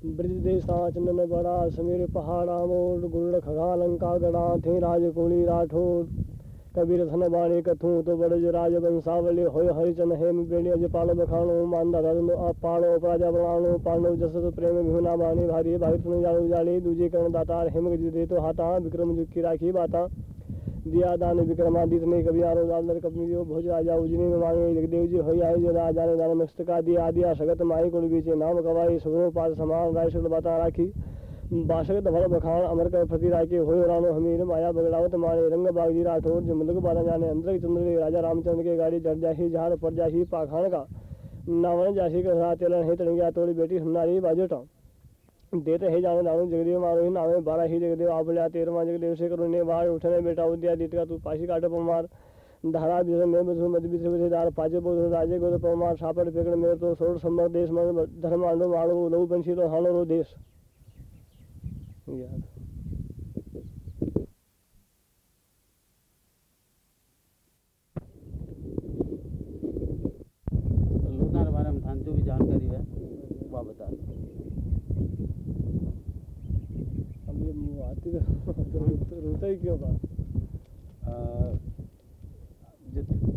ब्रज देशा चंदन बड़ा समीर पहाड़ा मोर गुरुड़ खगा लंका गड़ा, थे राज राठौर। कबीर धन बाणी कथू तो बड़ज राज वंशावली होय हरिचन हेम बेणी अज पालो बखाणो, मांदा धरनो पाणो अपराजा बनाणो पांडव जसत प्रेम भिहुना बाणी, भारी भाई तुम जाड़ो जाली, दूजे कर्ण दातार हेम गज दे तो हाथा विक्रम जुग की राखी बाता। दिया दान विक्रमादित्य ने कभी आरो दादर कपनी जो भोज राजा उजनी में मांगे। जगदेव जी होई आए जो राजा ने दान मस्तका दिया। आदिया सगत माई कुल बीचे नाम कवाई सुगनो पास समान राय शुक्ल बता राखी। बासगत भर बखान अमर कर प्रति राय के होय रानो हमीर माया बगड़ावत माने। रंग बागजी राठौर जो मुलक बाला जाने। अंदर चंद्र राजा रामचंद्र के गाड़ी चढ़ जाही। जहार पड़ जाही पाखान का। नावन जाशी का तेलन हे तड़ंगिया। तोड़ी बेटी सुनारी बाजोटा देते ही जाने दानु जगदेव मारो ही नामे बारह ही जगदेव आप बोले तेरवा जगदेव से करो ने बाहर उठने बेटा उद्या दीत का तू पाशी काटे पमार धारा बिजर में बसु मध बिजर बिजर दार पाजे बोध राजे को पमार सापड़ पेकड़, मेरे तो सोड़ सम्मर देश में धर्म आंडो मारो, लहु, बंशी तो हानो, रो, देश। यार जानकारी है वह बता अब ये मुँह आती तो रोता- रोता ही क्यों बा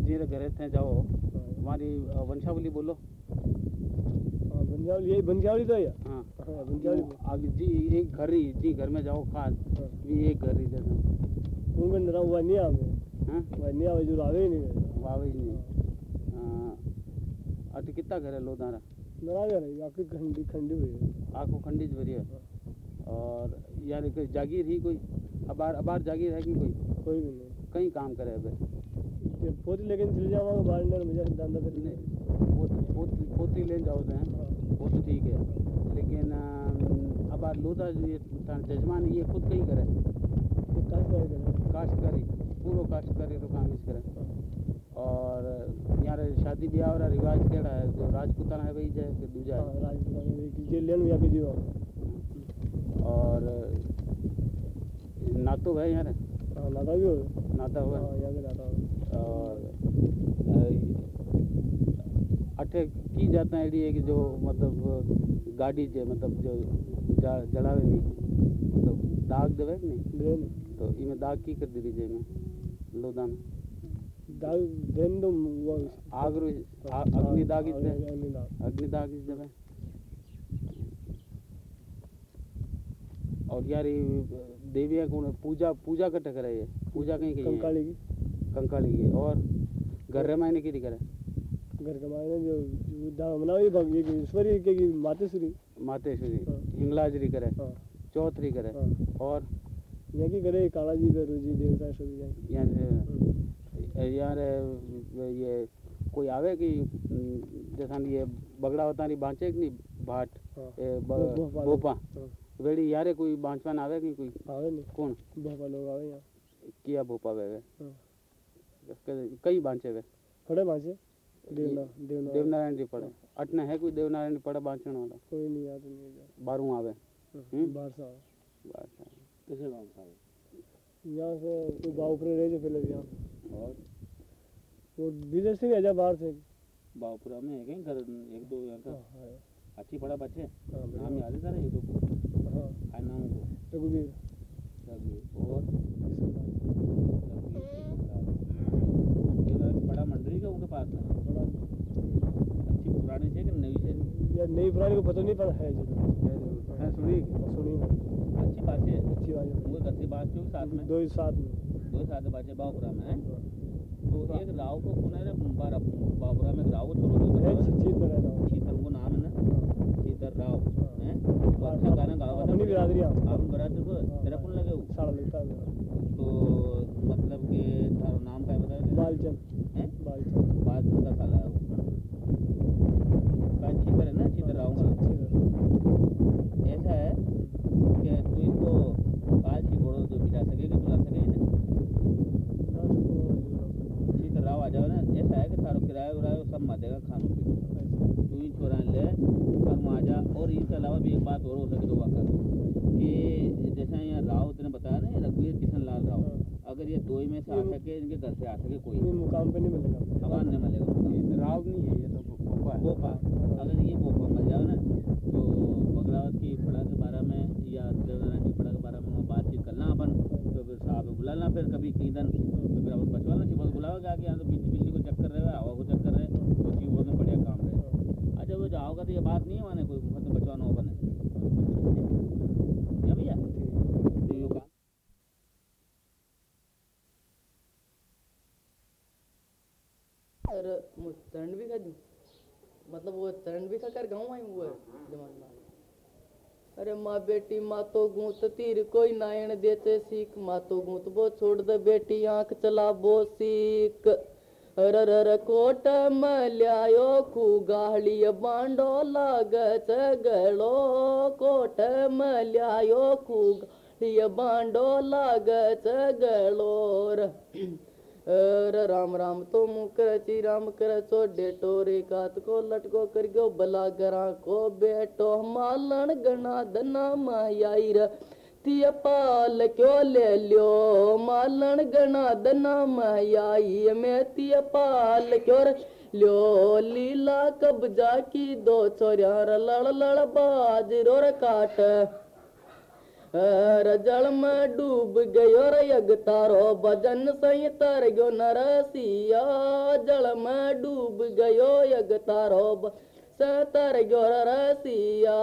जीरे घरे थे जाओ। हमारी वंशावली बोलो। हाँ बंजावली यही बंजावली तो है हाँ। हाँ बंजावली आगे जी एक घर ही जी घर में जाओ खास हाँ। भी एक घर ही जैसे मुँह में नरा हुआ नहीं आवे। हाँ? हुआ नहीं आवे जो आवे ही नहीं। है वावे ही। नहीं अट कितना घर है लोदारा नरा गया नहीं आपकी खंडी खंडी हुई है। आँखों खंडित भरी है। और यार कोई जागीर ही कोई अबार अबार जागीर है कि कोई? कोई भी नहीं। कहीं काम करे अब। पोती लेकिन चले जाऊँगा बाहर अंदर मुझे धंधा फिर नहीं, पोत- पोत- पोती लेन जाओ तो हैं। वो तो ठीक है। लेकिन अब लोधा जो ये जजमान ये खुद कहीं करे? काश कर काश्तकारी पूरो काश्तकारी तो काम इस करे। और यहाँ शादी ब्याह वाला रिवाज केड़ा है? जो राजपूताना है वही जाए कि दूजा हाँ। और नातो है यहाँ हाँ नाता भी हो नाता हुआ? हाँ हो और अठे की जाता है ये कि जो मतलब गाड़ी जे मतलब जो जा जलावे नहीं। मतलब दाग देवे नहीं? तो इमें दाग की कर दी जे में लोदा में दाग देन दो आग आ- अग्नि दाग इस दे अग्नि दाग अग्नि दाग इस देवे और यार ये देविया कौन है? पूजा पूजा कट करे ये। पूजा कहीं कहीं कंकाली की। कंकाली की और घर रमायने की करे घर के मायने जो ये भग ये कि ईश्वरी के की मातेश्वरी? मातेश्वरी। हाँ। हिंगलाजरी करे। हाँ। चौथरी करे। हाँ। और यहाँ की करे काला जी बेरू जी देवता सभी जाए यार यार ये कोई आवे कि जैसा ये बगड़ा होता नहीं बांचे कि नहीं भाट? हाँ। भोपा हाँ। वेड़ी यारे कोई बांचवान आवे कि कोई? आवे नहीं। कौन? भोपाल लोग आवे यहाँ। किया भोपा वे हाँ। कई बांचे वे? खड़े देवना देवनारायण जी पड़े अटने है कोई देवनारायण जी पड़े बांचण वाला? कोई नहीं याद नहीं है। बारू आवे। हम्म? बाहर से आवे बस किसे गाँव था यहाँ से तो गाँव पर रह जो पहले यहाँ। और? वो विदेश से भी आजा बाहर से बावपुरा में है कहीं? घर एक दो यहाँ हाँ का? हाँ अच्छी पड़ा बच्चे? हाँ, नाम याद है सारे ये दो हाँ को? रघुवीर और ये बड़ा मंडली का उनके पास बड़ा अच्छी पुरानी है। कि नई है। यार नई पुरानी को पता नहीं पर है है सुनी सुनी अच्छी बात है अच्छी बात है बात क्यों साथ में दो ही साथ में दो साथ बाजे बावपुरा में है तो एक राव को है में राव को छोड़ो तो में हो वो नाम है। ना शीतल राव तो अच्छा गाना गावा अपनी बिरादरी आप बराते को तेरा कौन लगे तो मतलब के थारो नाम क्या बताया बालचंद। हैं? बालचंद। बात का साला है वो का शीतल है ना शीतल राव का ऐसा है कि तू इसको काल की बोलो तो बिजा सके कि बुला सके ना ठीक राव आ जाओ ना ऐसा है कि थारो किराया उराया सब मत देगा खानो पीनो तू ही छोरा ले घर में आ जा और इसके अलावा भी एक बात और हो सके तो वाकर कि जैसा यहाँ राव तेने बताया ना ये रघुवीर किशन लाल राव अगर ये दो ही में से आ सके इनके घर से आ सके कोई ये मुकाम पे नहीं मिलेगा हमार नहीं मिलेगा राव नहीं है ये तो पोपा पोपा अगर ये पोपा मर जाओ ना तो बगलावत की पड़ा के बारे में या देवनारायण की पड़ा के बारे में बातचीत करना अपन तो फिर साहब बुलाना फिर कभी कहीं दिन तो फिर अपन बचवाना चाहिए बस बुलाओगे आके यहाँ तो बिजली बिजली को चक्कर रहे हवा को चक्कर रहे तो चीज़ बहुत में बढ़िया काम रहे अच्छा वो जाओगा तो ये बात नहीं है माने कोई मुफ़्त में बचवाना हो बने क्या भैया तो यो काम अरे मैं तरण भी खा दूँ तरण भी खा कर गाँव आई हुआ दिमाग अरे माँ बेटी माँ तो गूंत तीर कोई नायण देते सीख। माँ तो गूंत वो छोड़ दे बेटी, आँख चला वो सीख अरे रर कोट मल्यायो कु गाहली बांडो लाग गलो। कोट मल्यायो कु गाहली बांडो लाग गलोर अरे राम राम तो मुकर ची राम कर चो डेटो रे कात को लटको कर गयो बला गरा को बेटो मालन गना दना मायाई तिय पाल क्यों ले लियो? मालन गना दना मायाई में तिय पाल क्यों लियो? लीला कब्जा की दो छोरिया लड़ लड़ बाज रो रे काट। अर जल में डूब गयो रे यग तारो भजन सही तर गयो नरसिया जल में डूब गयो यग तारो तर गयो रसिया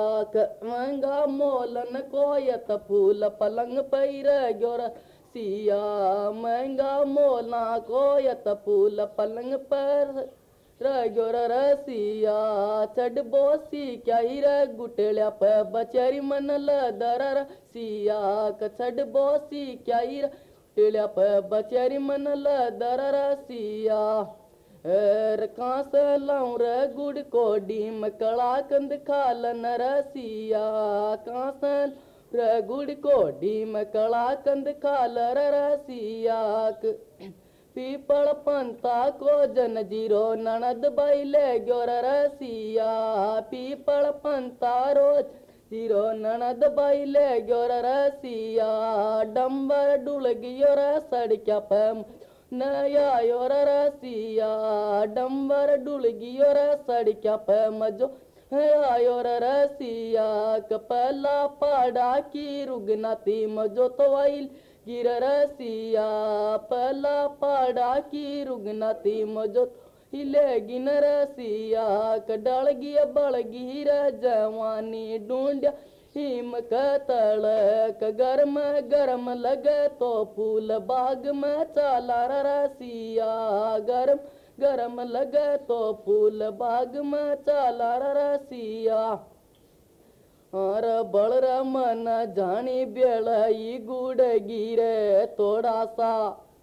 महँगा मोलन कोयत फूल पलंग पैर गयो सिया महँगा मोला कोयत फूल पलंग पर रगोर रसिया चढ़ बोसी क्या रे गुटल्या प बचरी मन लदर सिया चढ़ बोसी क्या रे गुटल्या प बचरी मन लदर रसिया एर कांस लाऊं रे गुड़ कोडी मकड़ा कंद खाल नरसिया कांस रे गुड़ पीपल पंता को जन ज़ीरो, ननद बैले ग्योर रसिया। पीपल पंता रोज ज़ीरो, ननद बैले ग्योर रसिया। डंबर डुल गियोर सड़क्या पम नया योर रसिया। डंबर डुल गियोर सड़क्या पम जो आयोर रसिया। कपला पाड़ा की रुगनाती, मजो तो वाइल गिर रसिया पला पाड़ा की रुगनाती मजो हिले गिन रसिया कडाल गिया बड़ गिर जवानी ढूंढ हिम कतल गरम गरम लगे तो फूल बाग में चाला रसिया गरम गरम लगे तो फूल बाग में चाला रसिया और बलर मन जानी बेलई गुड़ गिरे थोड़ा सा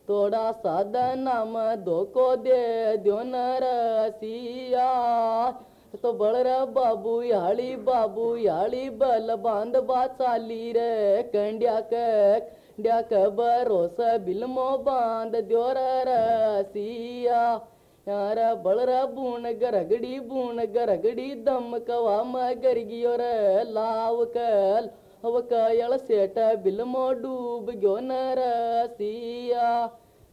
थोड़ा सा नाम धोको दे द्यो नरसिया तो बलर बाबू याली बाबू याली बल बाँध बा रे कंड्या कंड्या भरोस बिलमो बाँध द्यो रसिया यार बलर बून गरगड़ी बून गरगड़ी दम कवा मगर गियो रे लाव कल अव कयल सेट बिलमो डूब गयो नरसिया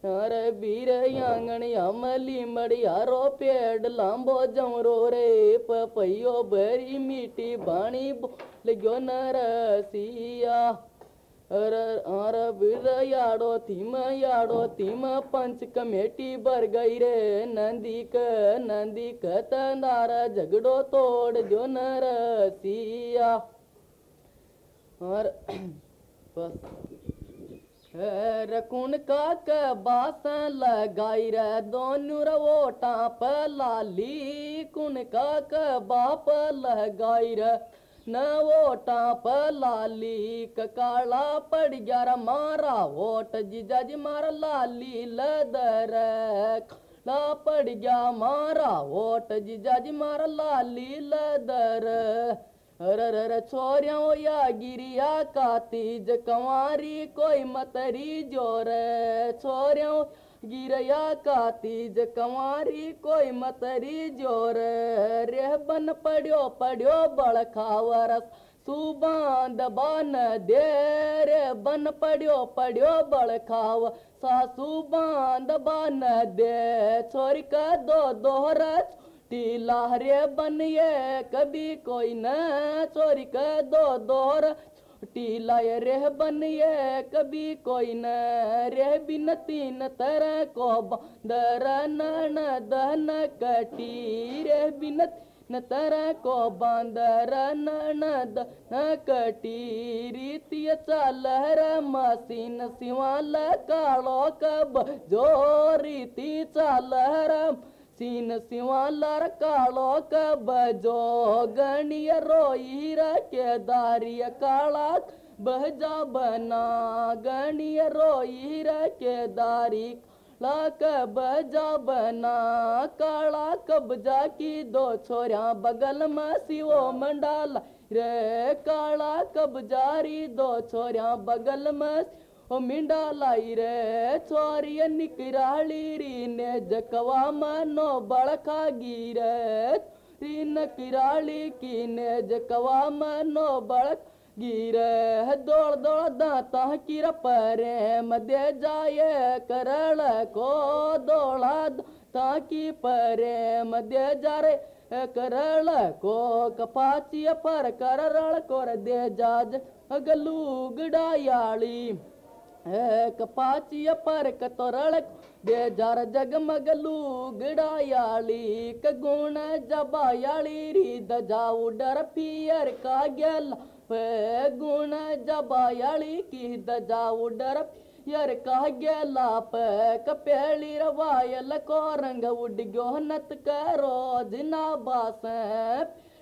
यार बीर यांगण अमली मड़ियारो पेड़ लांबो जमरो रे पपैयो बरी मीठी बाणी बोल गयो नरसिया अर अर बिर याडो थीम याडो थीम पंच कमेटी बर गई रे। नंदी क तंदार झगड़ो तोड़ जो नरसिया। और बस। रकुन का बास लगाई रे। दोनों रवोटा प लाली। कुन क बाप लगाई रे। न वोटा प लाली ककाला पड़ गया मारा वोट जीजा जी मारा लाली लदर ला पड़ गया, मारा वोट जीजा जी मारा लाली लदर अरे छोरिया या गिरिया कातीज, कंवारी, कोई मतरी ज़ोर छोरिया गिरया का तीज कंवारी कोई मतरी जोर। रे बन पढ़ियो पढ़ियो बड़ खाउ रांध बन दे। रे बन पढ़ियो पढ़ियो बड़खाव सासू बांध बन दे। छोरी का दो दोहरा टीला रे बन कभी कोई न। छोरी का दो दोहरा टीला रे ये कभी कोई न रे बिन तीन तरह को बंदर नन दन कटी रे बिन न तरह को बंदर नन दन कटी रीतिय चाल रे मसीन सिवाल कालो कब, जो रीति चल चाल सीन सिवालर कालो कब जो गणिय रोईर के दारिय काला बहजा बना। गणिय रोईर के दारी लाक बजा बना। काला कब्जा की दो छोरिया बगल में सिवो मंडाला। रे काला कब्जारी दो छोरिया बगल में ने जकवा मनो बड़का गिरे री नकराली की ने जकवा मनो बड़क गिरे दौड़ दौड़ दाता किर परे मध्य जाए करल को दौड़ा ताकि परे मध्य जा रे करल को कपाची पर करल कोर दे जाज गलू गड़ायाली कपाची पर कतोरल दे जर जगमगलू गड़ायाली कगुण जबायाली री दजाऊ डर पियर का गेल। पे गुण जबायाली की दजाऊ डर यार कह गेला। पे कपेली रवायल को रंग उड गयो नत करो, जिना बासें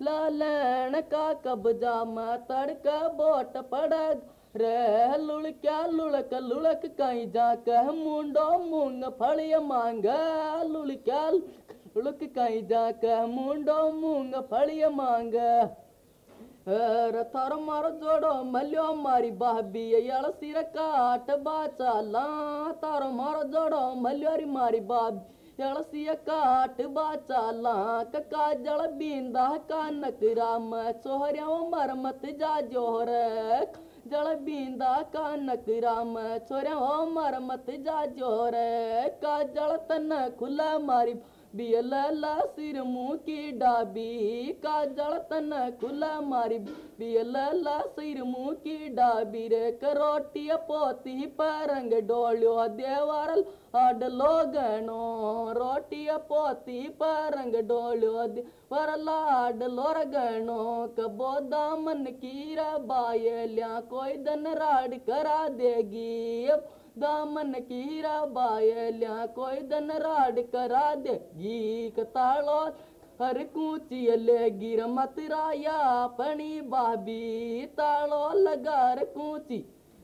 लालन का कब्जा में तड़क बोट पड़ रे लुड़क्या लुड़क लुड़क कहीं जाके मुंडो मूंग फड़िय मांग लुड़क्या लुड़क कहीं जाके मुंडो मूंग फड़िय मांग ಥರ ಮಾರೋ ಜೋಡೋ ಮಲ್ಯೋ ಮಾರಿ ಬಾಬಿ ಎಳಸಿರ ಕಾಟ ಬಾಚಾಲ ತಾರ ಮಾರೋ ಜೋಡೋ ಮಲ್ಯೋರಿ ಮಾರಿ ಬಾಬಿ काट बाचाल काजल बींदा कानक राम सोहर मरमत जा जोहर जल बींदा कानक राम सोहरो मरमत जा जोहर काजल त न खुल मारी सिर मुँह की डाबी, काजल तन खुला मारी। बियला सिर मुँह की डाबी रे, करोटी पोती परंग डोलियो। देवारल आडलो गणो रोटी पोती परंग डोलियो। देवारल आडलो गणो कबो दामन की बायल्या, कोई दन राड करा देगी। दामन कीरा बायल्या कोई दन राड करा दे गीक तालो। हर कूचियले गिर मत राया पणी बाबी तालो। लगार कूची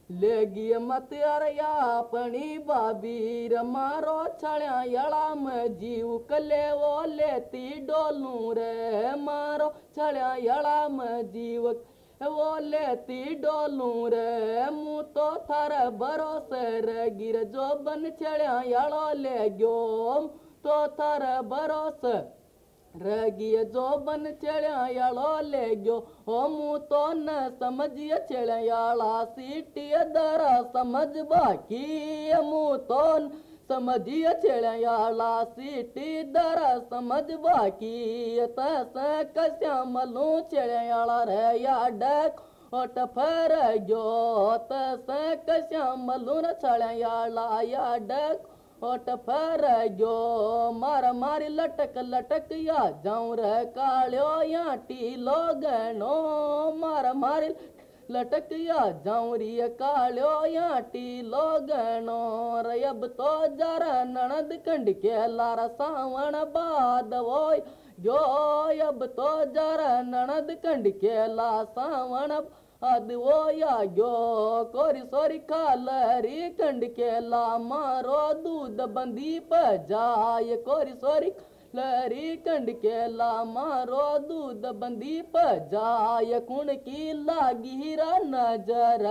लेगी मत अरया पणी बाबी। मारो छळ्या यळा म जीव कले वो लेती डोलू रे मारो। छळ्या यळा म जीव वो लेती डोलू रे मुँह तो थर भरोसे रे गिर जो बन छड़िया याड़ो ले गयो तो थर भरोसे रगिय जो बन छड़िया याड़ो ले गयो ओ मुँह तो न समझिए छड़िया याड़ा सीटिय दर समझिए छेड़याला सीटी दर समझ बाकी तस कश्यामलू छेड़याला रे या डक ओट फर गयो तस कश्यामलू न छेड़याला या डक ओट फर गयो मार मारी लटक लटक या जाऊँ रे कालियो या टीलो गणो मार मारी लटक या जाऊरी कालियो या टीलो गणो रयब तो जर नणद कंड के लार सावण बाद वोय जो अब तो जर नणद कंड के ला सावण अद वो या गयो कोरी सोरी खालरी कंड के ला मारो दूध बंदी प जाय। कोरी सोरी लहरी कंड के ला मारो दूध बंदी पजाय कुण की लागी नज़र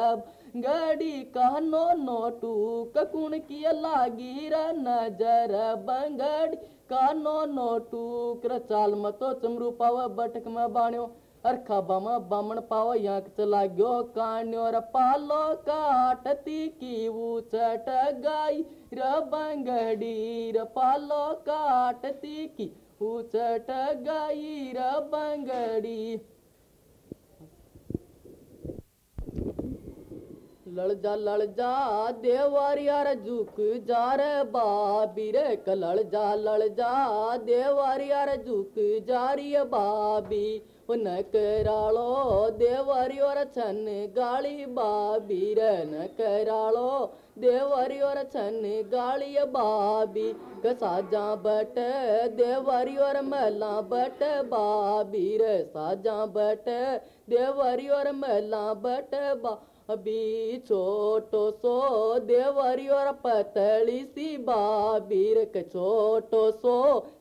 गड़ी कहनो नोटू ककुण की लागी नज़र बंगड़ी कहनो नोटू कर चाल मतो चमरू पाव बटक में बाण्यो। अरखा बम बमण पाव यांक चला गयो कान्यो र पालो काटती की ऊचट गाई र बंगड़ी र पालो काटती की ऊचट गाई र बंगड़ी। लड़ जा लड़ जा देवार यार झुक जा रे बाबी रे कलड़ जा लड़ जा देवार झुक जा री है बाबी। ओ न करालो देवारी और छन गाली बाबी रे न करालो देवारी और छन गाली बाबी कसाजा बट देवारी और महला बट बाबी रे साजा बट और महला बट बा अभी छोटो सो देवरी और पतली सी बाबीर छोटो सो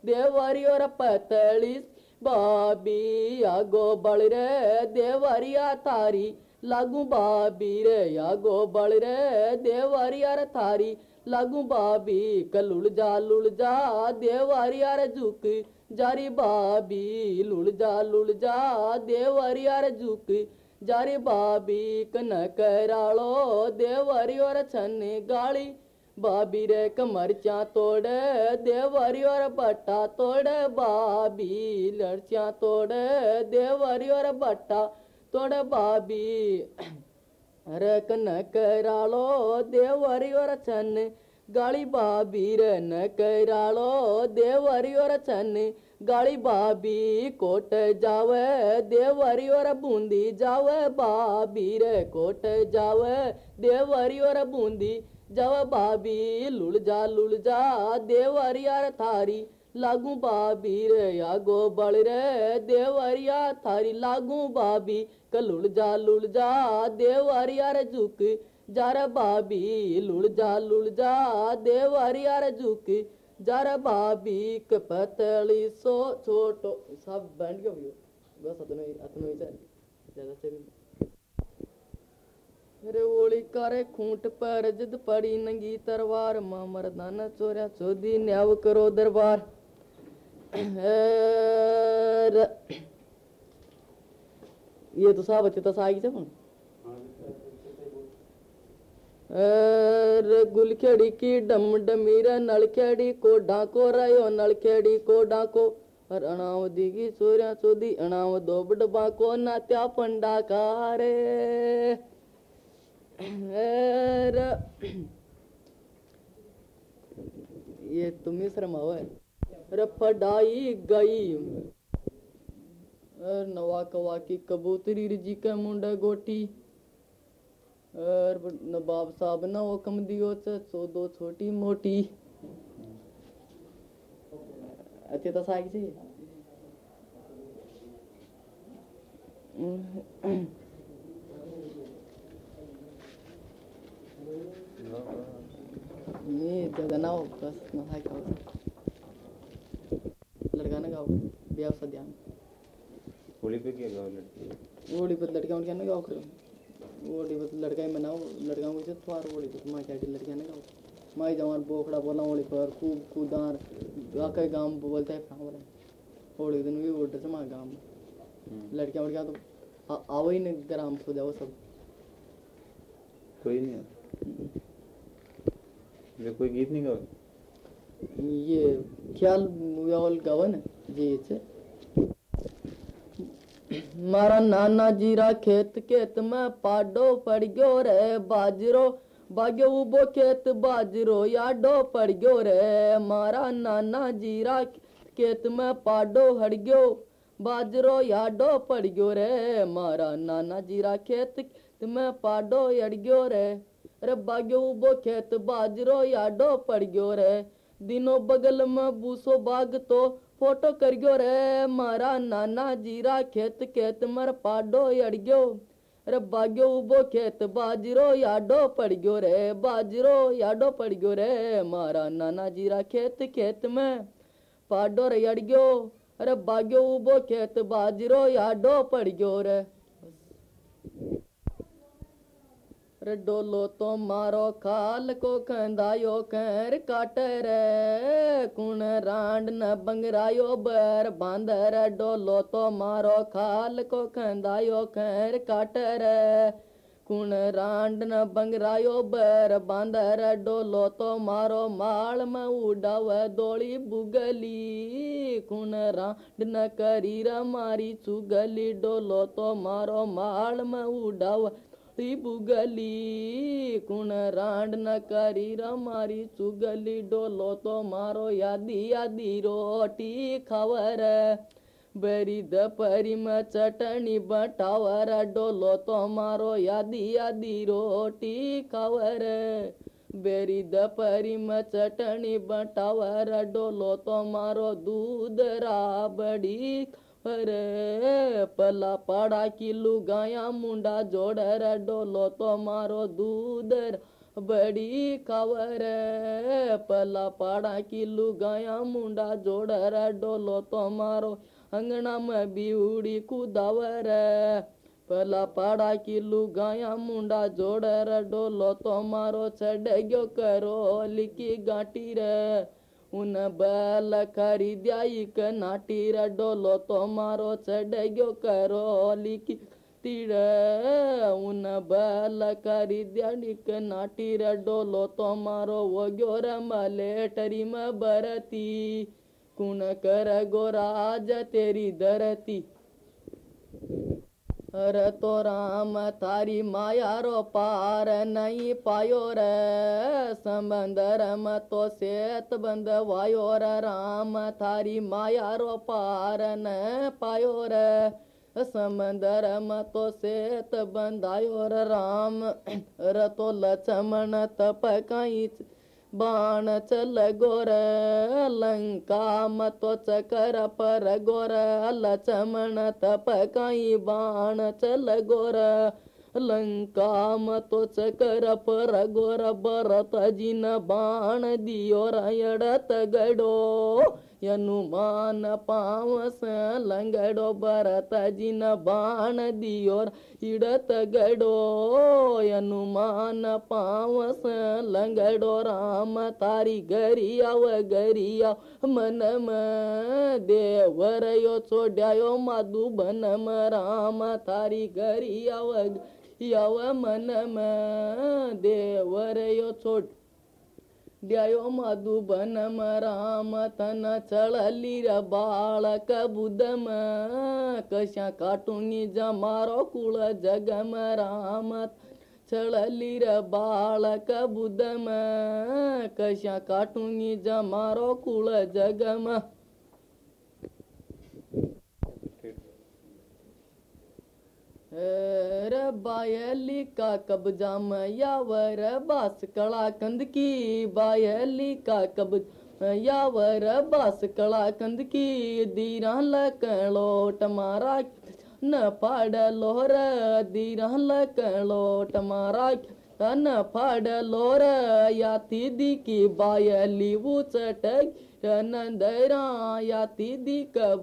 देवरी और पतली बाबी, आगो बल रे देवरिया थारी लागू बाबी रे, आगो बल रे देवरिया रे थारी लागू बाबी, कलुल जा, लुल जा, देवरिया रे झुक। जारी बाबी, लुल जा लुल जा रे बाबी रे कमरचा तोड़ देवरी और बट्टा तोड़, बाबी लड़चा तोड़ देवरी और बट्टा तोड़, बाबी अरे कन करालो देवरी और छन गाली बाबी रे न करालो देवरी और छन गाली बाबी कोट जावे देवरी और बूंदी जावे बाबी रे कोट जावे देवरी और बूंदी जावे बाबी लुल जा लुल जा देवरी और थारी। लागू बाबी रे, आगो बल रे, देवरिया थारी। लागू बाबी कलुल जा लुल जा देवरिया रे झुक। जार बाबी लुल जा लुल जा देवरिया रे झुक। जार बाबी कपतली सो छोटो। सब बैंड गयो भैया। बस अतनो अतनो ही चल। ज़्यादा अरे ओली करे खूंट पर जिद पड़ी नंगी तरवार माँ मर्दाना चोरिया चोदी, न्याव करो दरबार। ये तो साहब अच्छे तो सागी से गुलखेड़ी की डम डमीरा नलखेड़ी को डाको, रयो नलखेड़ी को डाको। और अणाव दीगी चोरिया चोदी, अणाव दोब डबा को नात्या पंडा का रे ये तुम्हें शर्म है। अरे गई। नवा कवा की कबूतरी रिजी का मुंडा गोटी। और नवाब साहब ना हुक्म दियो च चौदो छोटी मोटी। अच्छे तो साग से नहीं ज़्यादा ना हो बस ना साग खाओ लड़का ना गाओ ब्याह सा ध्यान। होली पे क्या गाँव लड़की ओड़ी पर लड़का उनका ना गाओ करो ओड़ी पर लड़का ही मनाओ लड़का को इज़्ज़त फार ओड़ी पर माँ क्या लड़का ना गाओ माई जवान बोखड़ा बोला ओड़ी पर खूब कूदार आके गाँव बोलता है फ्रांग वाला दिन भी से माँ गाँव। लड़कियाँ वड़कियाँ तो आ- आओ ही नहीं ग्राम सो जाओ सब। कोई नहीं ये कोई गीत नहीं गाओ। ये ख्याल व्यावल गवन जी से मारा नाना जीरा खेत खेत में पाडो पड़ गयो रे बाजरो बाग्यो उबो खेत बाजरो, याडो पड़ गयो रे। मारा नाना जीरा खेत में पाडो हड़ गयो बाजरो, याडो पड़ गयो रे। मारा नाना जीरा खेत में पाडो अड़ गयो रे। रे बाग्यो उबो खेत बाजरो याडो पड़ गयो रे। दिनो बगल में बूसो बाग तो फ़ोटो कर गयो रे। मारा नाना जीरा खेत खेत मर पाडो अड़ गयो। अरे बाग्यो उबो खेत बाजरो याडो पड़ गयो रे। बाजरो याडो पड़ गयो रे। मारा नाना जीरा खेत खेत में पाडो रे अड़ गयो। अरे बाग्यो उबो खेत बाजरो याडो पड़ गयो रे। डोलो तो मारो खाल को खंदायो, खैर काटर कुण रांड न बंगरायो, बर बांधर डोलो तो मारो खाल को खंदायो, खैर काटर कुण रांड न बंगरायो, बर बांधर डोलो तो मारो माल में उड़ाव दोली बुगली। कुण रांड न करीर मारी चुगली डोलो तो मारो माल में उड़ाव બુગલી કુણ રાંડ ન કરી ર મારી ચુગલી ડોલો તો મારો યાદી યાદી રોટી ખવર બેરી દપરીમાં ચટણી બટાવર ડોલો તો મારો યાદી યાદી રોટી ખવર બેરી દપરીમાં ચટણી બટાવર ડોલો તો મારો દૂધ રાબડી અરે પલા પાડા કિલ્લુ ગાયા મુંડા જોડર ડોલો તો મારો દૂધ બડી ખબર પલા પાડા કિલ્લુ ગાયા મુંડા જોડર ડોલો તો મારો અંગણામાં બીવડી કુદાવર પલા પાડા કિલ્લુ ગાયા મુંડા જોડર ડોલો તો મારો ચડ ગયો કરો લીકી ગાંટી રે ઉન उन बैल खरी दयाई क नाटीर डोलो तोमारो चढ़ो करो लिखी तीर। उन बल खरी दयाई क नाटीर डोलो तोमारो वो ग्योर मलेटरी म बरती। कुण कर गोराज तेरी धरती। रतो राम थारी माया रो पार नहीं पायो रे। रर म तोसेत बंद वायो रे। राम थारी माया रो पार न पायो रे। रंदर मत तो सेत बंदायो राम र तो लक्ष्मण तप तपक ಬಾಣ ಚಲ ಗೊರ ಲಂಕಾಮ ತ್ವಚ ಕರ ಪರ ಗೊರ ಅಲ ಚಮಣ ತಪ ಕೈ ಬಾಣಚಲ ಗೊರ ಲಂಕಾಮ ತ್ವಚ ಕರ ಪರ ಗೊರ ಬರತ ಜಿನ ಬಾಣ ದಿಯೋರ ಎಡ ತಗಡೋ ಯನುಮಾನ ಪಾವಸ ಲಂಗಡೊಬ್ಬರ ತಜಿನ ಬಾಣದಿಯೋರ್ ಇಡತಗಡೋ ಯನುಮಾನ ಪಾವಸ ಲಂಗಡೋ ರಾಮ ತಾರಿ ಗರಿಯವ ಗರಿಯ ಮನಮ ದೇವರಯೋ ಚೋಡ್ಯಾಯೋ ಮಧು ಬನಮ ರಾಮ ತಾರಿ ಗರಿಯವ ಯಾವ ಮನಮ ದೇವರಯೋ ಚೋಡ್ ಡ್ಯಾಯೋ ರಾಮ ರಾಮತನ ಚಳಲಿರ ಬಾಳಕ ಬುಧಮ. ಕಶ ಕಾಟು ನಿಜ ಮಾರೋ ಕುಳ ಜಗಮ ರಾಮ ಚಳಲಿರ ಬಾಳಕ ಬುಧಮ. ಕಶ ಕಾಟು ನಿಜ ಮಾರೋ ಕುಳ ಜಗಮ. बायली कला कंद की बायली का कब्जा यावर बास कला कंद की दीरा लकलोट मारा, न पाड़ लोहर दीरा लकलोट मारा, न लोर याती दी की बायली उचटक नंदरा दी का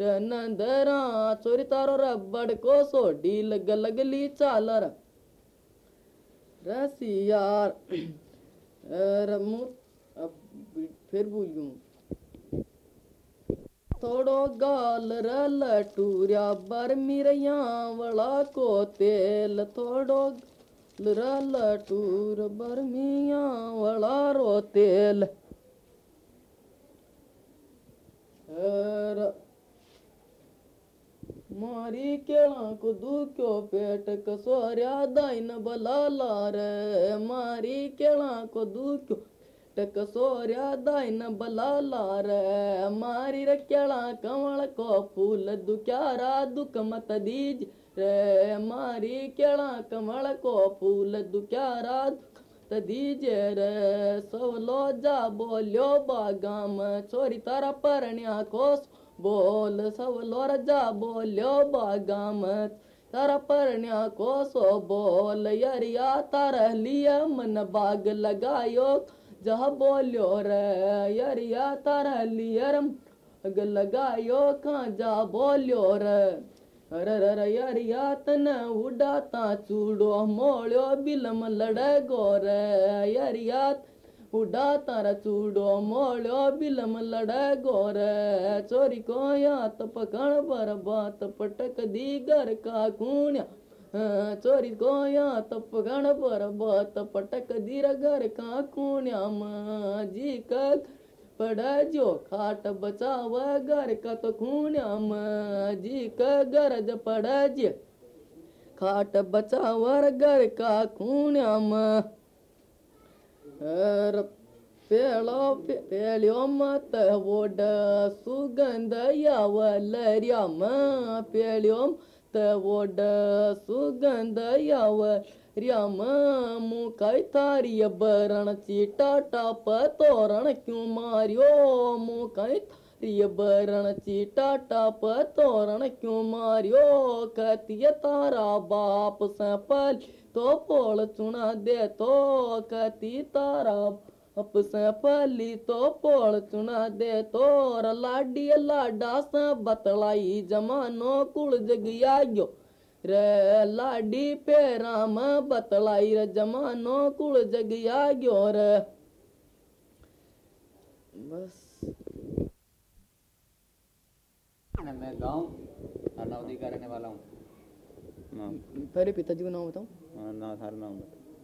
नंदरा चोरी तारो रबड़ को सोडी लग लगली चालर। रसियार अब फिर भूल। गयूं थोड़ो गाल रलटूरिया बर मिरिया वड़ा को तेल। थोड़ो रलटूर बर मिया वड़ा रो तेल। र... मारी केला को दुख्यो पेट कसोरिया, दाइन बलाला रे मारी केला को दुख्यो टक सोरिया दाइन बलाला रे मारी रे कमल को फूल दुख्यारा दुख मत दीज रे। मारी केला कमल को फूल दुख्यारा दुख मत तदीजे रे। सवलो जा बोलो बागाम, छोरी तारा परण्या कोस बोल सवलो रजा बोल्यो बागामत। तारा परण्या को सो बोल, यरिया तारा लिया मन बाग लगायो। जह बोल्यो रे, यरिया तारा लियरम अग लगायो। का जा बोल्यो रे अर र यरिया तन उडाता चूड़ो मोळ्यो बिलम लड़े गो रे, यरिया उड़ा तारा चूड़ो, मोड़ो, बिलम लड़े गोरे। चोरी को यात पकड़ बर बात पटक दी घर का कूण्या चोरी को यात पकड़ बर बात पटक दी घर का कूण्या माँ, जी पड़ा जो खाट बचाव घर का तो खूण्या माँ, जी का, गरज पड़ा जे खाट बचावर घर का खूण्या माँ र पेळो पेळ्यो मत वोड सुगंध यावलर्याम पेळ्यो त वोड सुगंध यावर्याम मुकाय तारिय बरणची टाटाप तोरण क्यों मार्यो मुकाय तारिय बरणची टाटाप तोरण क्यों मार्यो कतिय तारा बाप सपल तो पोळ चुना दे तो कती तारा अप से पली तो पोळ चुना दे तोर लाडी लाडा से बतलाई जमानो कुल जगिया गयो रे लाडी पे राम बतलाई रे जमानो कुल जगिया गयो रे बस मैं गाँव अनावदी का रहने वाला हूँ पहले पिताजी का नाम बताऊँ।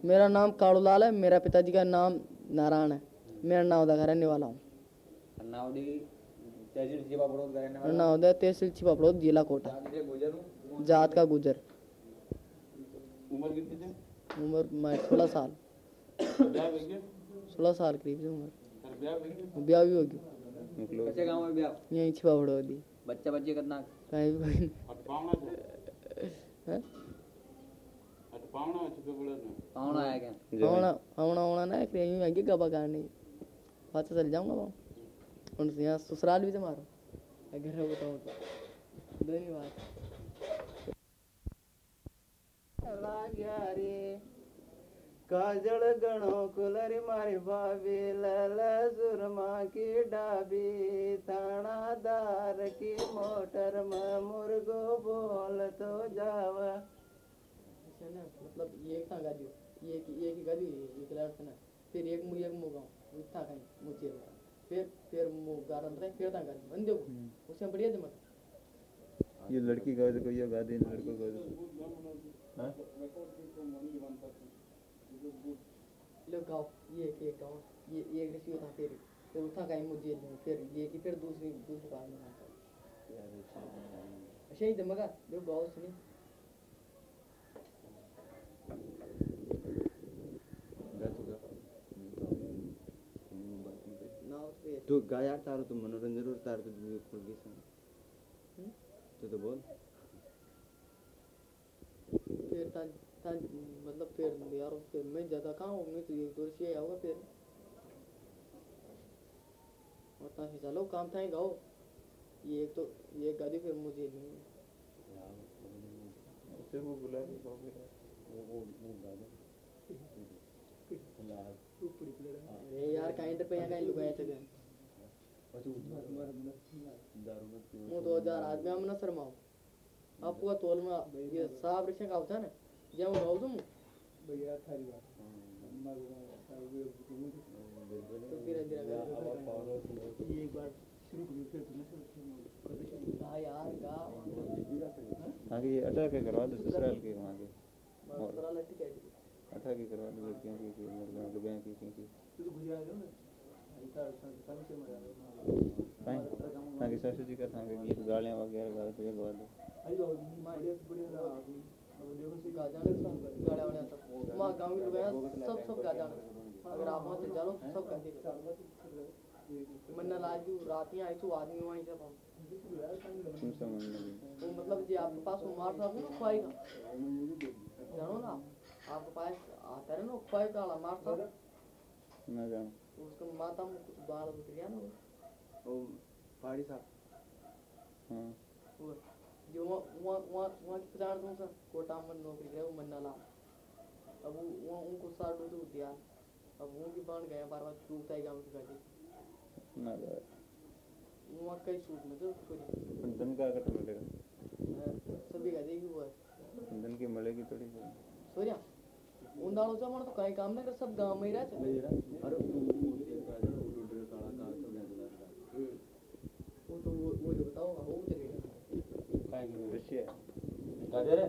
मेरा नाम काड़ूलाल है मेरा पिताजी का नाम नारायण है। मेरा नाम उदा का रहने वाला हूँ। अनावदी तहसील छिपापड़ोद जिला कोटा। हूँ। जात का गुजर। उम्र कितनी उम्र मैं सोलह साल। हो सोलह साल करीब से उम्र। ब्याह हो भी होगी निकलो। बच्चे गाँव यहीं छिपापड़ोद बच्चा बच्चे कितना? कहीं भी कोई है कौन आया क्या आना आना आना ना कि यहीं आगे गबा करने बात से चल जाऊँगा वहाँ उनसे यहाँ ससुराल भी तो मारो अगर है बताऊँ तो धन्यवाद काजल गणो कुलरी मारी भाभी लल सुरमा की डाबी थानादार की मोटर में मुर्गो बोल तो जावा ऐसे ना मतलब ये एक था गादी ये एक ये की गादी ये कलर था ना फिर एक मुझे एक मुगा इतना कहीं मुझे फिर फिर मु गारन रहे फिर था गादी बंदे को। उसमें बढ़िया जमा ये लड़की का देखो ये गादी लड़कों का देखो लो गाओ ये एक गाओ ये ये एक रेसियो था फिर फिर उठा कहीं मुझे फिर ये की फिर दूसरी दूसरी बार में आता। अच्छा ही जमगा लो गाओ सुनी ना फिर तू गाया तारो तो मनोरंजन और तारो तो दूर खुल गई सन। तो तो बोल। फिर ता ता मतलब फिर यार फिर मैं ज़्यादा कहाँ हूँ? मैं तो एक दो से आऊँगा फिर। और ता से चलो काम था ही गाओ। ये एक तो ये गाड़ी फिर मुझे नहीं उसे वो बुला के कहोगे अरे यार कहीं पे यहाँ कहीं लुगाया थे वो दो हज़ार आदमी हम ना शर्मा आपको तो तोल में ये साहब रिश्ते का होता है ना जब वो हो तुम भैया थारी बात। तो फिर एक बार शुरू करो फिर तुमने कहा यार का हाँ? आगे ये अटक के करवा दो ससुराल के वहाँ के। ससुराल अटक के करवा दो लड़कियों की की मर्दां की की की तो गुजरा जाओ ना। ताकि सासू जी का ताकि गीत गालियाँ वगैरह गा तो गवा दो के मन्ना लाल जी रात ही आई तो आदमी वहीं सब हम वो मतलब जी आपके पास वो मार साहब ना खुआएगा जानो ना आपके पास आता है ना खुआए काला मार साहब ना जानो उसको माता में कुछ बाल उठ गया ना वो। पहाड़ी साहब। हाँ। वो जो वहाँ वहाँ वहाँ वहाँ की पहचान दूँ सर कोटा में नौकरी करे वो मन्ना लाल। अब वो वहाँ उनको साठ दो दिया अब वो की बाण गया बार बार टूटता है गाँव की गाड़ी ना वहाँ कई सूट में तो पूरी धन का कट मिलेगा। सभी का देखी वो है। धन की मिलेगी थोड़ी सोरिया से हमारा तो कहीं काम नहीं कर सब गाँव में ही रहते अरे वो तो वो वो जो बताओ वो चलेगा काय रशिया गाजर है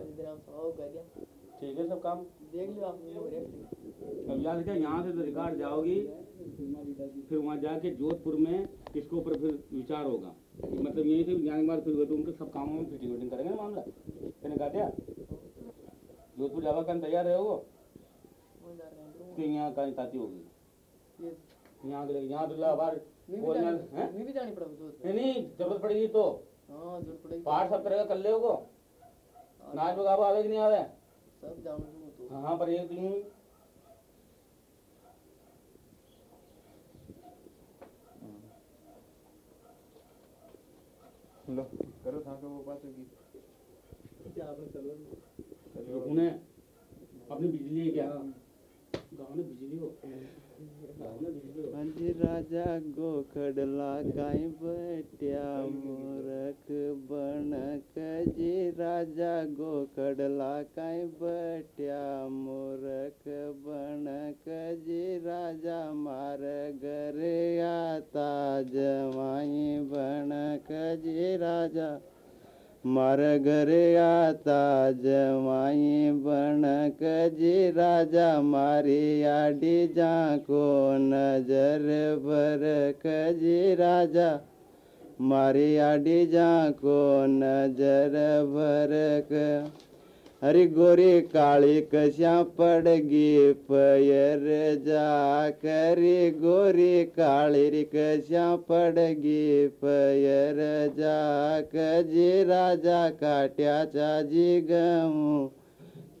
ठीक है सब काम। देख लियो आप रेट अब याद रखिए यहाँ से तो रिकॉर्ड जाओगी फिर वहाँ जाके जोधपुर में इसके ऊपर फिर विचार होगा मतलब यही से जाने के बाद फिर तुम सब कामों में फिटिंग विटिंग करेंगे मामला मैंने कहा दिया जोधपुर जावा का तैयार है वो हैं कि यहाँ कहीं ताती होगी। ये यहाँ के यहाँ तो लाभार मैं भी जानी है? मैं भी जानी पड़ेगी जोधपुर नहीं नहीं ज़रूरत पड़ेगी तो। हाँ ज़रूरत पड़ेगी। पाठ सब करेगा कर ले को नाच बगाबा आवे कि नहीं आवे? सब जानो तो। हाँ पर एक दिन लो करो था के वो बात की उन्हें अपनी बिजली है क्या? हो। हो। पंज राजा गोखडला काई बट्या मूरख बनक जी राजा गोखडला काई बट्या मूरख बनक जी राजा मार घरे आता जवाई बनक जी राजा मार घर आता जवाई बनक जी राजा मारी आडी जाको नज़र भर जी राजा मारी आडी जाको नज़र भरक हरी गोरी काळी कशा पडगी पयर जा करी गोरी काळी री कशा पडगी पयर जा कजी राजा काट्याचा जी गमू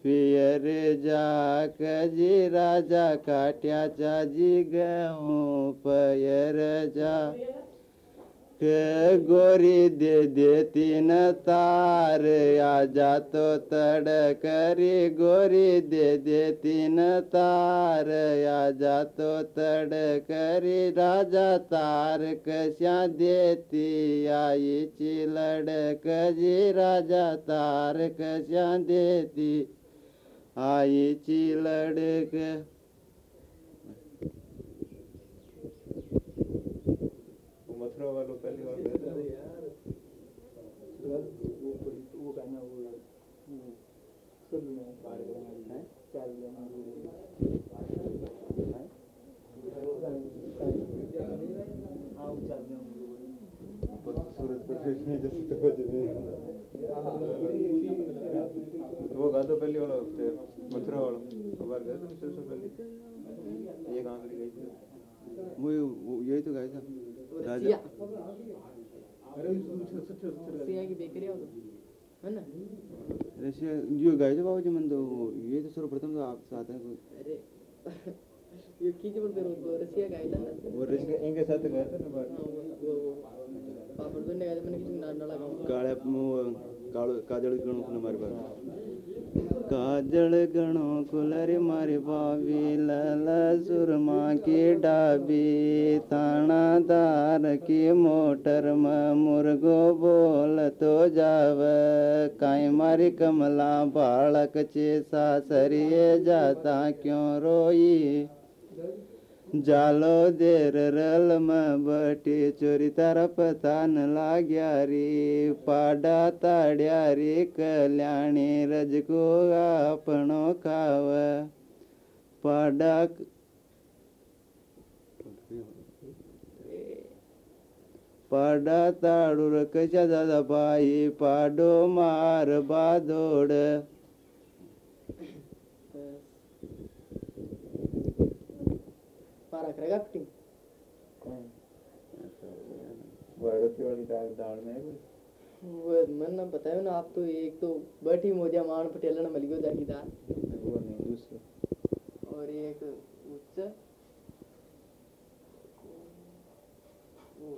पियर जा कजी राजा काट्याचा जी गमू पयर जा गोरी दे दे तीन तार आ जातो तड़ करी। गोरी दे दे तीन तार आ जातो तड़ करी। राजा तार कशा देती आईची लडक जी राजा तार कशा देती आईची लडक वो मथुरा वालों पहली बार जैसे तो वो गा तो पहली वाला उससे मथुरा वाला। वो बार गए सबसे पहले? ये कहाँ गई थी? वो वो- यही तो गाया था। रसिया रसिया की बेकरी हो तो है ना? रशिया जो गाया था बाबू जी मन तो ये तो सर्वप्रथम तो आप साथ हैं। कोई अरे ये खींच बोलते रहो रसिया का था ना? वो इनके इनके साथ गए थे ना बाहर हाँ, वो वो पापड़ तो मैंने किसी नाम डाला काळो काजळ गणो कुल मारी बार काजळ गणो कुलर मारी बाबी लल सुरमा की डाबी थानादार की मोटर म मुर्गो बोल तो जाव। काई मारी कमला बालक चे सासरिये जाता क्यों रोई? जालो देर रल बटी चोरी तारा पता न लाग्या रे, पाडा ताड्या रे, कल्याणी रजको आपणो खाव। पाडा पाडा ताडूर कशा दादा बाई, पाडो मार बादोड पारा करेगा दाल दाल है वो मन ना बतायो ना आप तो एक तो बैठी मोदिया मान पटेल ने मिल गयो नहीं दूसरी और एक उच्च वो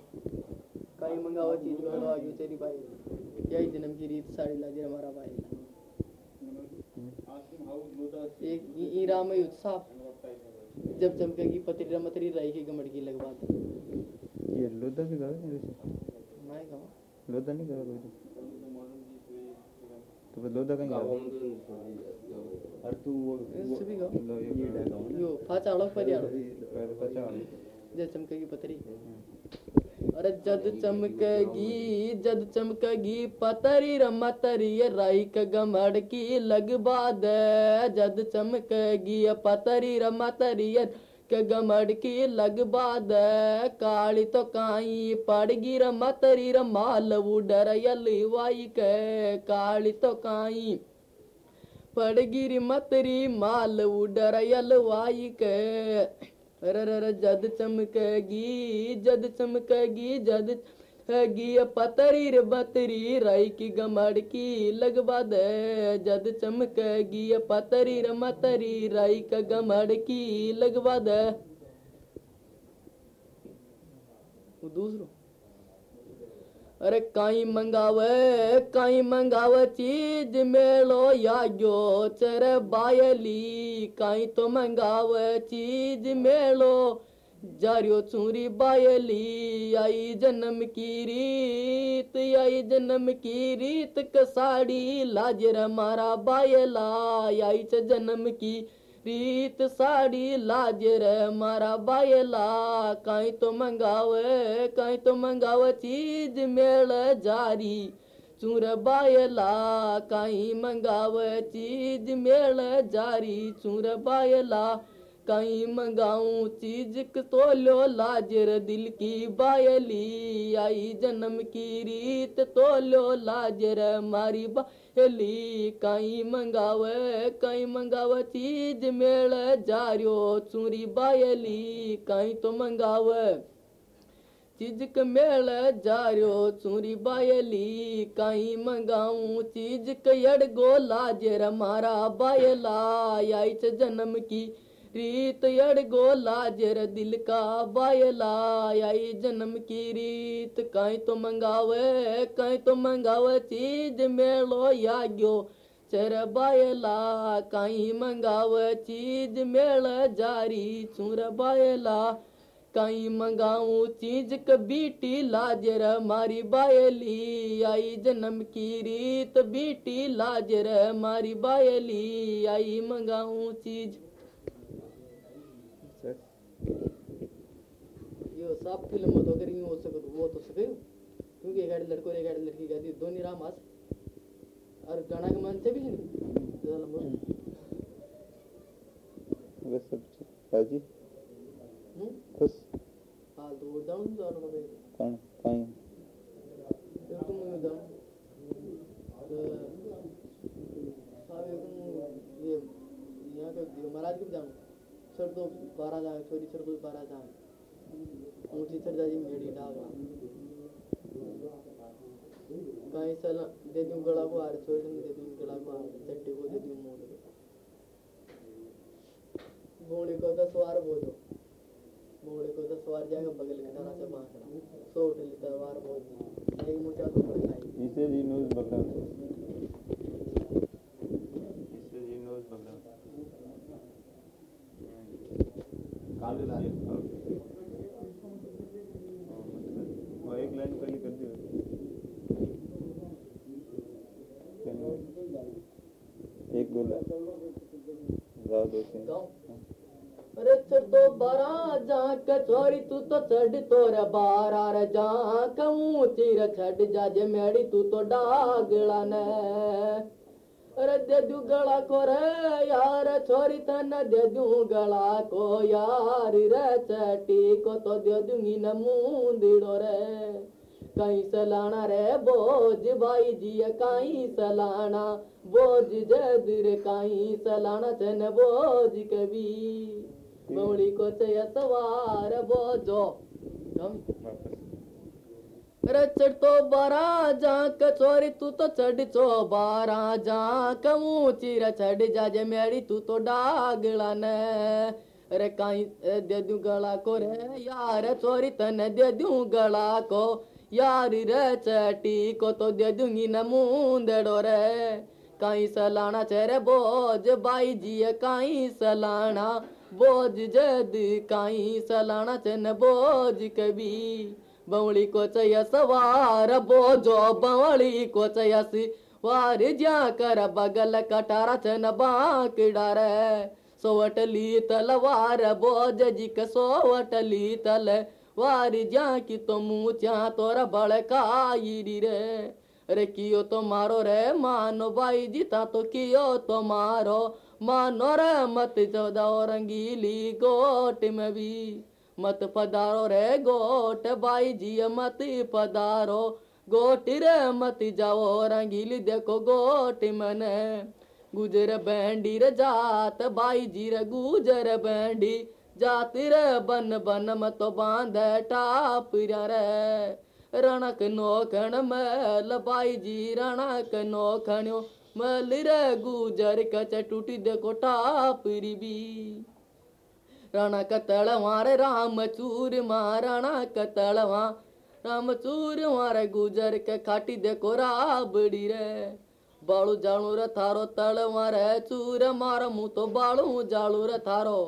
कई मंगावा चीज़ गलो आगे तेरी भाई यही जन्म की रीत साड़ी लाजे हमारा भाई एक ई- ई राम उत्साह जब चमकेगी पतरी मतरी राई की गमड़की लगवा दे। ये लोदा भी गावे नहीं वैसे? मैं गावा लोदा नहीं गावे कोई तो? फिर लोदा कहीं गावे? और तू वो इससे भी लो ये डालो यो फाचा आड़ो पर पहले पचा जब चमकेगी पतरी। अरे जद चमकेगी जद चमकेगी, पतरी रमतरी राई का गमड़ की लगवा दे जद चमकेगी पतरी रमतरी के गमड़ की लगवा दे काली तो काई पड़गी रमतरी रमाल उडर यली वाई के। काली तो काई पड़गिरी मतरी, माल उडर यलवाई के। अरे अरे जद चमकेगी जद चमकेगी जद चमकेगी पतरी बतरी, राई की गमड़ की लगवा दे। जद चमकेगी पतरी रे मतरी, राई का गमड़ की लगवा दे। दूसरो। अरे काई मंगावे काई मंगावे चीज मेलो या यो चर बायली काई तो मंगावे चीज मेलो। जारियो चूरी बायली आई जन्म की रीत आई जन्म की रीत कसाड़ी लाजर मारा बायला आई च जन्म की रीत साड़ी लाजर मारा बायला, काई तो मंगावे, काई तो मंगावे चीज़ मेल जारी। चूर बायला, काई मंगावे चीज़ मेल जारी। चूर बायला कहीं मंगाऊं चीज़ तो लो लाजर। दिल की बायली, आई जन्म की रीत तो लो लाजर। मारी बायली कहीं मंगावे कई मंगावे, चीज़ मेल जारियो, चूरी बायली कई तो मंगावे। चीज़ क मेल जारियो, चूरी बायली कई मंगाऊ चीज़ कड़ यड़गो लाजेर मारा बायला, आई जन्म की रीत यड़गो लाजर दिल का बायला आई जन्म की रीत। कहीं तो मंगावे कहीं तो मंगावे चीज़ मेलो याग्यो। चर बायला कहीं मंगावे चीज़ मेल जारी। चूर बायला कहीं मंगाऊं चीज़ क बीटी लाजर मारी बायली। आई जन्म की रीत बीटी लाजर मारी बायली। आई मंगाऊं चीज़ यो सब फ़िल्म तो अगर यूँ हो सके तो वो तो सके क्योंकि एक आड़े लड़को एक आड़े लड़की गाती दोनों राम आस और गाना के मन से भी नहीं। बस सब राज़ी? हम्म? खुश? हाल तो वो जाऊँ तो और कभी। कौन? कहीं फिर तुम में जाऊँ तो साहब तुम ये यहाँ का महाराज कब जाऊँ। सर तो बारह जाए छोरी सर तो बारह जाए ऊँची सर मेरी डागा कहीं साल दे दूँ गला को हार छोरी दे दूँ गला को हार चट्टी को दे दूँ मोड़ घोड़े को तो सवार बोझो घोड़े को तो सवार जाएगा बगल की तरह से बांकड़ा सो उठली तलवार बोझ नहीं मुझे तो पड़ इसे जी न्यूज़ बगड़ा इसे जी न्यूज़ बगड़ा काले लाल। बारा रीर छ मेड़ी तूं तो डागला न। दू गला को रोरी त न दू गला को यार री को तूं न दो रे। कहीं सलाना रे बोझ भाई जी कहीं सलाना। बोझ जदर कहीं सलाना चन बोझ कभी। मौड़ी को चय सवार बोझो अरे चढ़ तो बारा जा कचोरी तू तो चढ़ चो बारा। जा ऊँची रे चढ़ जा जे मेरी तू तो डागला ने। अरे ए, दे दूँ गला को रे यार चोरी तने दे दूँ गला को। यार रे चटी को तो दे दूँगी न मुंदड़ो रे। काई सलाना चेरे बोझ, बाई जी काई सलाना बोझ जद। काई सलाना चन बोझ कभी बवड़ी को चय सवार, बोझो बवड़ी को चयसी वार ज्या कर बगल कटारा चन बांक डार सोवटली तलवार बोझ जिक सोवटली तल वार ज्या की तो च्या तोर बड़काई रे कियो तो मारो रे, मानो भाई जीता तो कियो तो मारो। मानो रे, मत चौदाओ रंगीली गोट में भी। मत पधारो रे गोट, भाई जी मत पधारो। गोट रे, मत जाओ रंगीली देखो गोट मने। गुजर बैंडी रे जात, भाई जी रे गुजर बैंडी जाती रे बन बन मत बाँध टाप रे रणक नोखण मैल बाई जी रणक नोखण्यो मैल रे गुजर कच टूटी देखो टापरी भी रणक तलवार राम चूर रणक तलवा राम चूर मारे गुजर के खाटी देखो राबड़ी रे बाळू जाळू रे थारो तलवार, चूर मार मुँह तो बाळू जाळू रे थारो।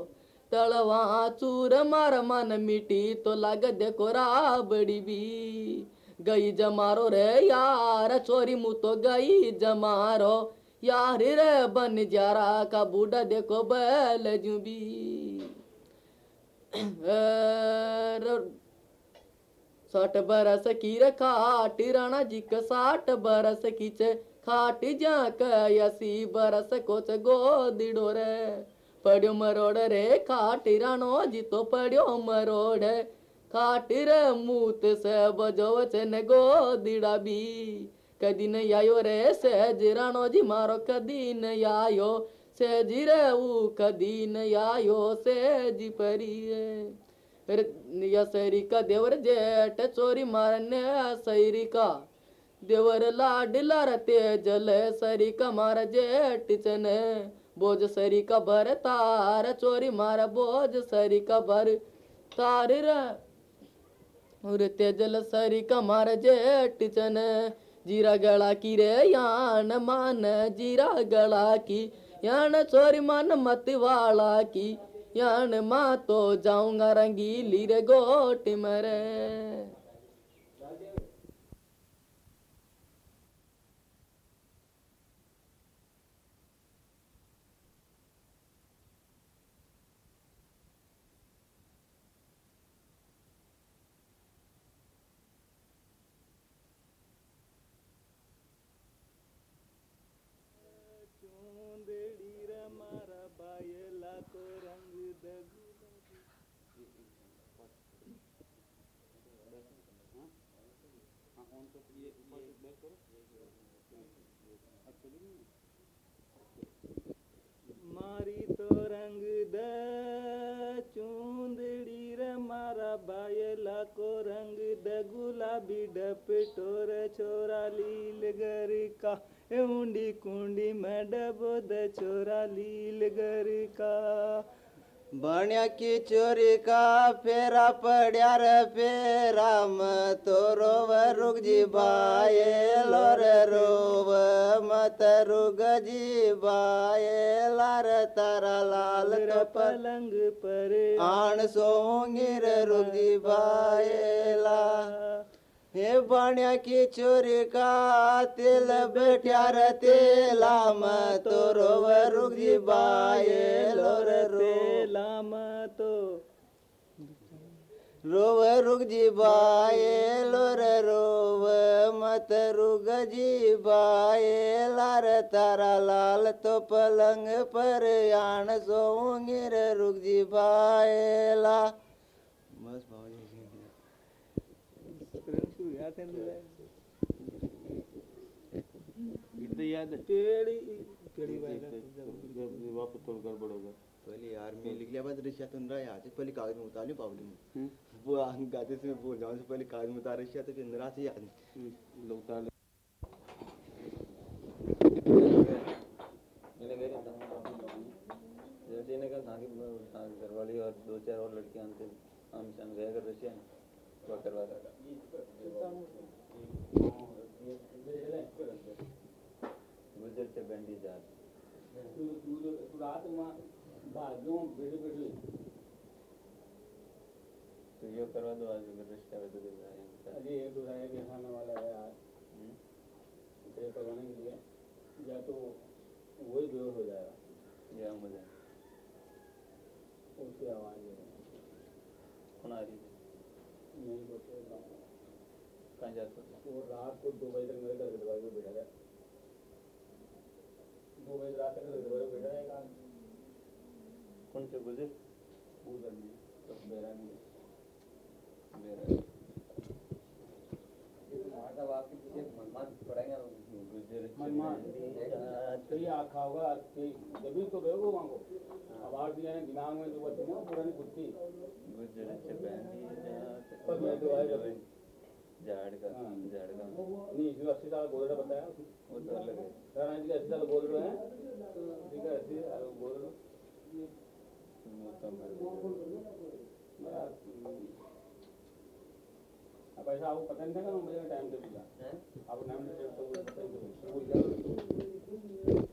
तलवा चूर मार मन मिटी तो लग देखो राबड़ी भी गई जमारो रे यार चोरी मुँह तो गई जमारो यार रे बन जारा का बूढ़ा देखो बैल जुबी साठ बरस की रे खाट राणा जी का साठ बरस की खाट जा कसी बरस कोच गोदिड़ो रे पड़ियो मरोड़ रे खाट राणो जी तो पड़ियो मरोड़ खाट रे मूत से बजो चन गोदिड़ा भी कदी न आयो रे सहज राणो जी मारो कदी न आयो सहज रे ऊ कदी न आयो सहज परी या सैरी का देवर जेठ चोरी मारने सैरी का देवर लाडला रते जल सरी का मार जेठ चन बोझ सरी का भर तार चोरी मार बोझ सरी का भर तार रे तेजल सरी का मार जेठ चन। जीरा गला की रे यान मान, जीरा गला की। यान चोरी मान मत वाला की। यान माँ तो जाऊँगा रंगीली रे गोट मरे। बायला को रंग द गुलाबी डपटोर छोरा लील गर का। ऊंडी कुंडी में डबो द छोरा लील गर का। बण्या की चोरी का फेरा पड्या रे फेरा म तो रोव रुग जी बाये लोर रोव मत रुग जी बाये लार तारा लाल तो पलंग पर आण सोंगिर रुग जी बायेला हे बण्या की चोरी का तेल बैठ्या रे तेला म तो रोव रुग जी बाये लोर रोव लाम तो रोव रुग जी बाये लोर रोव मत रुग जी बाये लार तारा लाल तो पलंग पर आण सोंगिर रुग जी बायेला बस बाबा शुरू याद है? है टेढ़ी वाला वापस थोड़ा गड़बड़ होगा पहले यार मैं लिख लिया बाद रिश्ता तो रहा आज पहले कागज़ में उतार लिया पावली में वो गाते मैं भूल जाऊँ से पहले कागज़ में उतार रिश्ता तो अंदर से याद नहीं लोग मैंने कह रहा था जैसे इन्हें कहा था कि घर वाली और दो चार और लड़कियाँ आते हम सन गए कर रशिया वो करवा था। गुजर से बैंडी जा बाजू बेड़ी बेड़ी तो ये करवा दो आज अगर रिश्ता है तो दे रहा अरे एक दो है कि खाने वाला है यार। है ये करवाने के लिए। या तो वही बेहोश हो जाएगा। या मज़ा उसकी आवाज़ है। कौन आ रही है नहीं सोचे कहाँ जा सकते वो रात को दो बजे तक मेरे घर के दरवाजे पे बैठा रहा दो बजे रात तक दरवाजे पे बैठा रहेगा कौन से गुजर? उधर में तो मेरा नहीं मेरा गुजर मनमान सही आखा होगा जब तो गए वहाँ को आठ दिया ने दिमाग में जो बच्चे ना पुरानी कुत्ती। तो झाड़ का हाँ। झाड़ का नहीं, इसमें अस्सी साल बोल रहा बताया वो तो अलग है राणा जी अस्सी साल बोल रहे हैं। ठीक है, अस्सी साल बोल रहे तो मेरा अब ऐसा आपको पता नहीं था ना मुझे टाइम टेबल का आपको टाइम टेबल तो पता ही नहीं